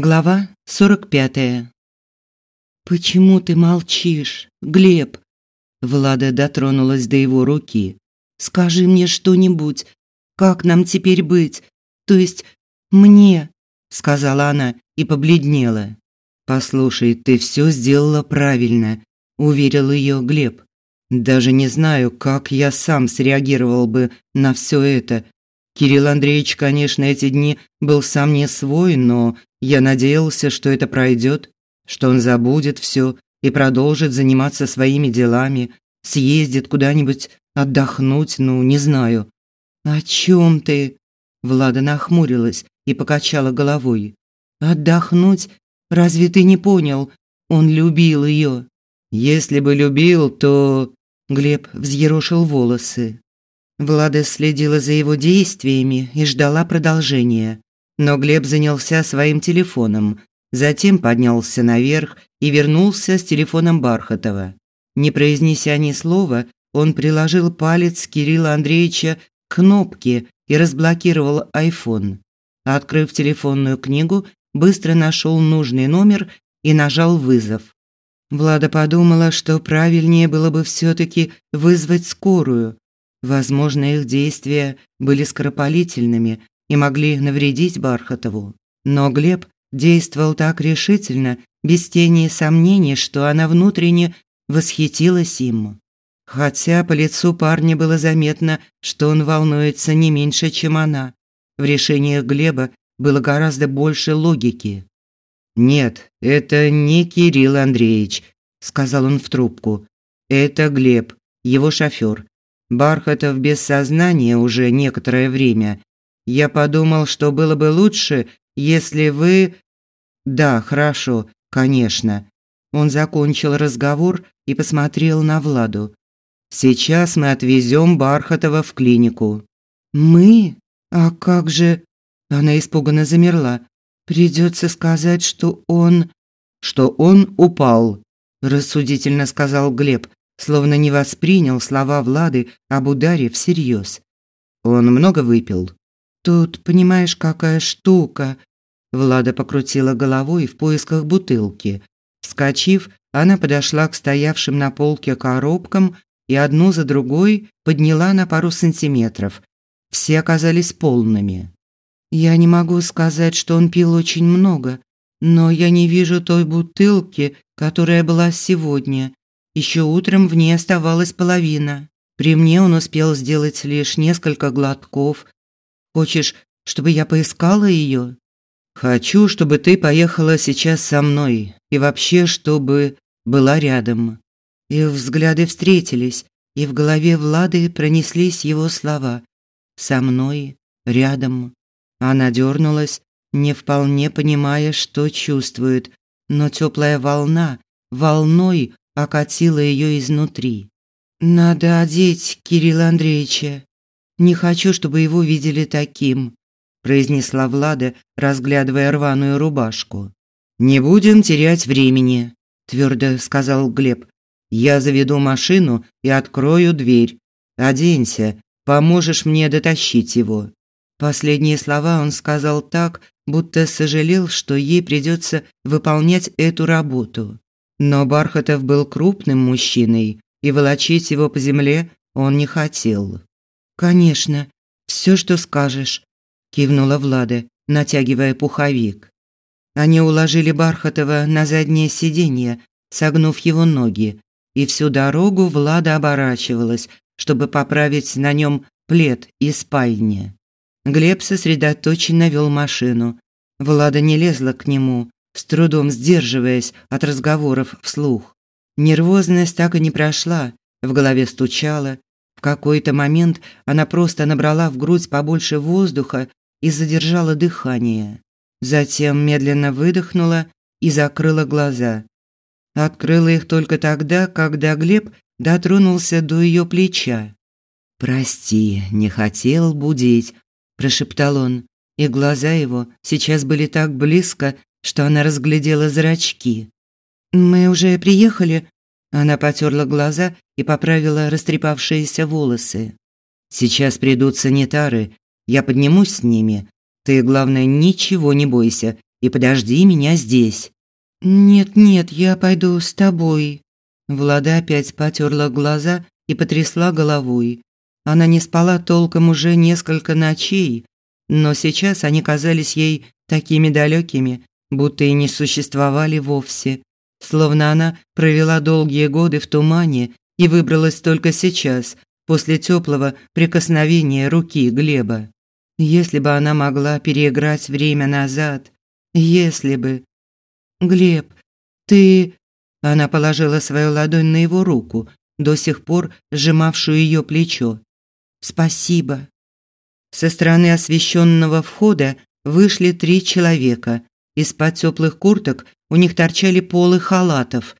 Глава 45. Почему ты молчишь, Глеб? Влада дотронулась до его руки. Скажи мне что-нибудь. Как нам теперь быть? То есть мне, сказала она и побледнела. Послушай, ты все сделала правильно, уверил ее Глеб. Даже не знаю, как я сам среагировал бы на все это. Кирилл Андреевич, конечно, эти дни был сам не свой, но я надеялся, что это пройдет, что он забудет все и продолжит заниматься своими делами, съездит куда-нибудь отдохнуть, ну, не знаю. О чем ты? Влада нахмурилась и покачала головой. Отдохнуть? Разве ты не понял? Он любил ее. Если бы любил, то Глеб взъерошил волосы. Влада следила за его действиями и ждала продолжения. Но Глеб занялся своим телефоном, затем поднялся наверх и вернулся с телефоном Бархатова. Не произнеся ни слова, он приложил палец Кирилла Андреевича к кнопке и разблокировал iPhone. Открыв телефонную книгу, быстро нашел нужный номер и нажал вызов. Влада подумала, что правильнее было бы все таки вызвать скорую. Возможно, их действия были скоропалительными, и могли навредить Бархатову. Но Глеб действовал так решительно, без тени сомнений, что она внутренне восхитилась им. Хотя по лицу парня было заметно, что он волнуется не меньше, чем она. В решениях Глеба было гораздо больше логики. «Нет, это не Кирилл Андреевич», – сказал он в трубку. «Это Глеб, его шофер. Бархатов без сознания уже некоторое время, я подумал, что было бы лучше, если вы Да, хорошо, конечно. Он закончил разговор и посмотрел на Владу. Сейчас мы отвезем Бархатова в клинику. Мы? А как же? Она испуганно замерла. Придется сказать, что он что он упал, рассудительно сказал Глеб, словно не воспринял слова Влады об ударе всерьез. Он много выпил. Тут, понимаешь, какая штука. Влада покрутила головой в поисках бутылки. Вскочив, она подошла к стоявшим на полке коробкам и одну за другой подняла на пару сантиметров. Все оказались полными. Я не могу сказать, что он пил очень много, но я не вижу той бутылки, которая была сегодня. Еще утром в ней оставалась половина. При мне он успел сделать лишь несколько глотков, Хочешь, чтобы я поискала ее? Хочу, чтобы ты поехала сейчас со мной и вообще, чтобы была рядом. Их взгляды встретились, и в голове Влады пронеслись его слова: "Со мной, рядом". Она дернулась, не вполне понимая, что чувствует, но теплая волна волной окатила ее изнутри. Надо одеть Кирилла Андреевича. Не хочу, чтобы его видели таким, произнесла Влада, разглядывая рваную рубашку. Не будем терять времени, твердо сказал Глеб. Я заведу машину и открою дверь. Оденься, поможешь мне дотащить его. Последние слова он сказал так, будто сожалел, что ей придется выполнять эту работу. Но Бархатов был крупным мужчиной, и волочить его по земле он не хотел. Конечно, все, что скажешь, кивнула Влада, натягивая пуховик. Они уложили Бархатова на заднее сиденье, согнув его ноги, и всю дорогу Влада оборачивалась, чтобы поправить на нем плед из спальни. Глеб сосредоточенно вел машину. Влада не лезла к нему, с трудом сдерживаясь от разговоров вслух. Нервозность так и не прошла, в голове стучало, в какой-то момент она просто набрала в грудь побольше воздуха и задержала дыхание. Затем медленно выдохнула и закрыла глаза. Открыла их только тогда, когда Глеб дотронулся до ее плеча. «Прости, не хотел будить», – прошептал он, и глаза его сейчас были так близко, что она разглядела зрачки. «Мы уже приехали?» Она потерла глаза и поправила растрепавшиеся волосы. Сейчас придут санитары, я поднимусь с ними. Ты, главное, ничего не бойся и подожди меня здесь». «Нет-нет, я пойду с тобой». Влада опять потерла глаза и потрясла головой. Она не спала толком уже несколько ночей, но сейчас они казались ей такими далекими, будто и не существовали вовсе. Словно она провела долгие годы в тумане и выбралась только сейчас, после теплого прикосновения руки Глеба. Если бы она могла переиграть время назад, если бы... Глеб, ты... Она положила свою ладонь на его руку, до сих пор сжимавшую ее плечо. Спасибо. Со стороны освещенного входа вышли три человека. Из-под теплых курток у них торчали полы халатов.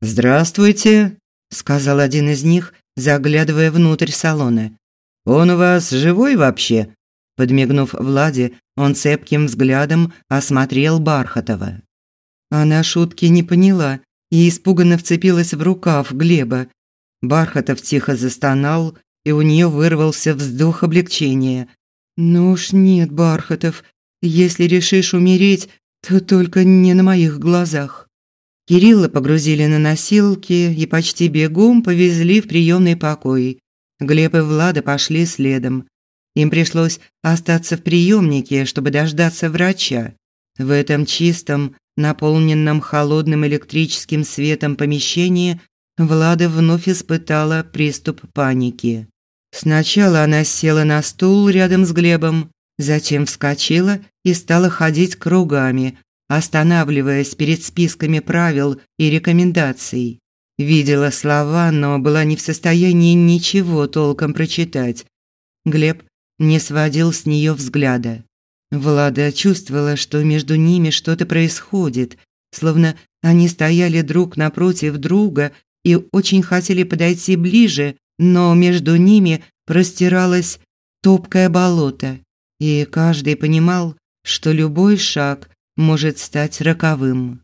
«Здравствуйте», – сказал один из них, заглядывая внутрь салона. «Он у вас живой вообще?» Подмигнув Владе, он цепким взглядом осмотрел Бархатова. Она шутки не поняла и испуганно вцепилась в рукав Глеба. Бархатов тихо застонал, и у нее вырвался вздох облегчения. «Ну уж нет, Бархатов, если решишь умереть, то только не на моих глазах». Кирилла погрузили на носилки и почти бегом повезли в приемный покой. Глеб и Влада пошли следом. Им пришлось остаться в приемнике, чтобы дождаться врача. В этом чистом, наполненном холодным электрическим светом помещении Влада вновь испытала приступ паники. Сначала она села на стул рядом с Глебом, затем вскочила и стала ходить кругами, останавливаясь перед списками правил и рекомендаций. Видела слова, но была не в состоянии ничего толком прочитать. Глеб не сводил с нее взгляда. Влада чувствовала, что между ними что-то происходит, словно они стояли друг напротив друга и очень хотели подойти ближе, но между ними простиралось топкое болото, и каждый понимал, что любой шаг может стать роковым.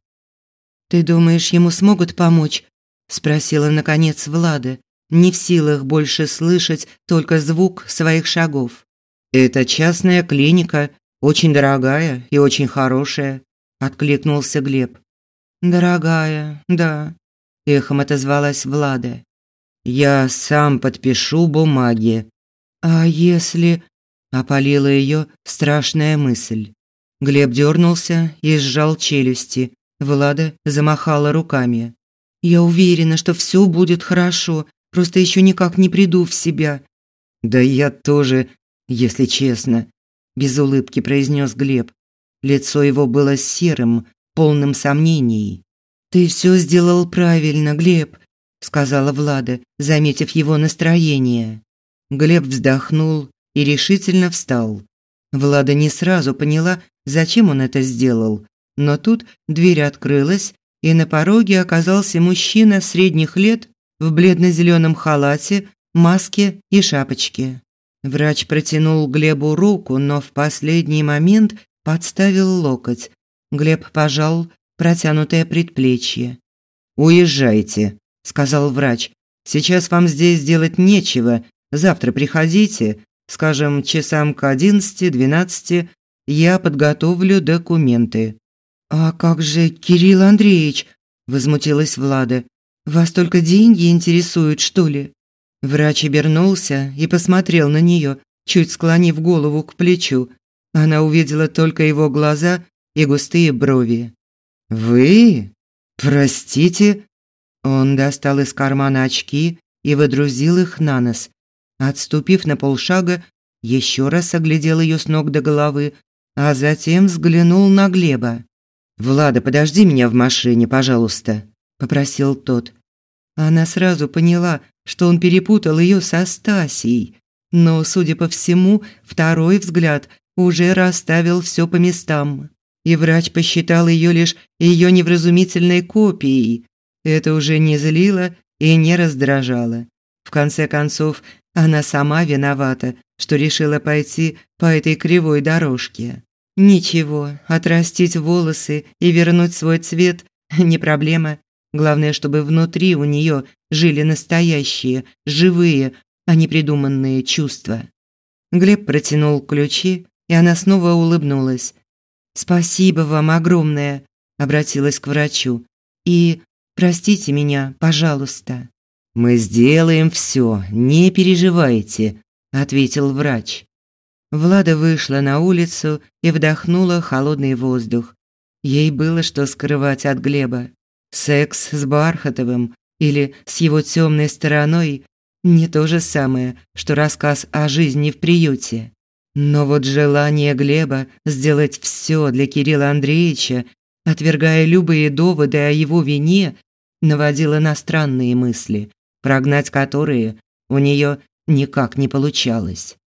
«Ты думаешь, ему смогут помочь?» – спросила, наконец, Влада, не в силах больше слышать только звук своих шагов. «Это частная клиника, очень дорогая и очень хорошая», – откликнулся Глеб. «Дорогая, да», – эхом отозвалась Влада. Я сам подпишу бумаги. А если опалила ее страшная мысль. Глеб дернулся и сжал челюсти. Влада замахала руками. Я уверена, что все будет хорошо, просто еще никак не приду в себя. Да я тоже, если честно, без улыбки произнес Глеб. Лицо его было серым, полным сомнений. Ты все сделал правильно, Глеб сказала Влада, заметив его настроение. Глеб вздохнул и решительно встал. Влада не сразу поняла, зачем он это сделал, но тут дверь открылась, и на пороге оказался мужчина средних лет в бледно зеленом халате, маске и шапочке. Врач протянул Глебу руку, но в последний момент подставил локоть. Глеб пожал протянутое предплечье. «Уезжайте», сказал врач. Сейчас вам здесь делать нечего. Завтра приходите, скажем, часам к одиннадцати-двенадцати, я подготовлю документы. А как же Кирилл Андреевич? возмутилась Влада. Вас только деньги интересуют, что ли? Врач обернулся и посмотрел на нее, чуть склонив голову к плечу. Она увидела только его глаза и густые брови. Вы? Простите, он достал из кармана очки и водрузил их на нос. Отступив на полшага, еще раз оглядел ее с ног до головы, а затем взглянул на Глеба. «Влада, подожди меня в машине, пожалуйста», – попросил тот. Она сразу поняла, что он перепутал ее со Стасией, но, судя по всему, второй взгляд уже расставил все по местам, и врач посчитал ее лишь ее невразумительной копией, это уже не злило и не раздражало. В конце концов, она сама виновата, что решила пойти по этой кривой дорожке. Ничего, отрастить волосы и вернуть свой цвет – не проблема. Главное, чтобы внутри у нее жили настоящие, живые, а не придуманные чувства. Глеб протянул ключи, и она снова улыбнулась. Спасибо вам огромное, обратилась к врачу. И простите меня, пожалуйста. Мы сделаем все, не переживайте, ответил врач. Влада вышла на улицу и вдохнула холодный воздух. Ей было что скрывать от Глеба. Секс с Бархатовым или с его темной стороной не то же самое, что рассказ о жизни в приюте. Но вот желание Глеба сделать все для Кирилла Андреевича, отвергая любые доводы о его вине, наводило на странные мысли, прогнать которые у нее никак не получалось.